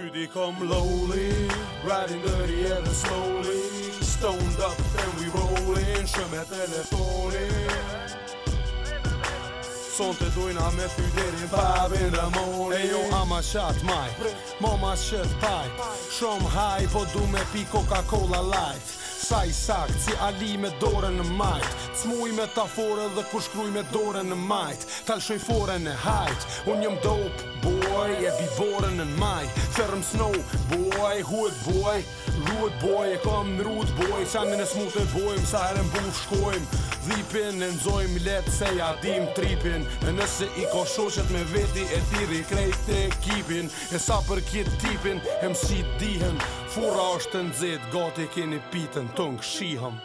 city come lowly riding dirty and slowly stoned up and we rolling shumë telefoni Sonë të dujna me fyderin babin dhe morin E jo ama shat maj, mama shet paj Shumë haj, po du me pi Coca-Cola light Sa i sakt, si ali me dore në majt Cmuj metaforë dhe shkruj me dore në majt Tal shoj fore në hajt, unë jëm dope boy boy, je bi borën në maj Thërëm snow, boy, huet boy Luet boy, e kom në rut boy Qamin e smutë e boy, msa herën buf shkojmë Dhipin, në nëzojmë letë se ja dim tripin E nëse i ko shoshet me veti e thiri krejt e kipin E sa për kit tipin, e si dihen Fura është të nëzit, gati keni pitën, tëngë shihëm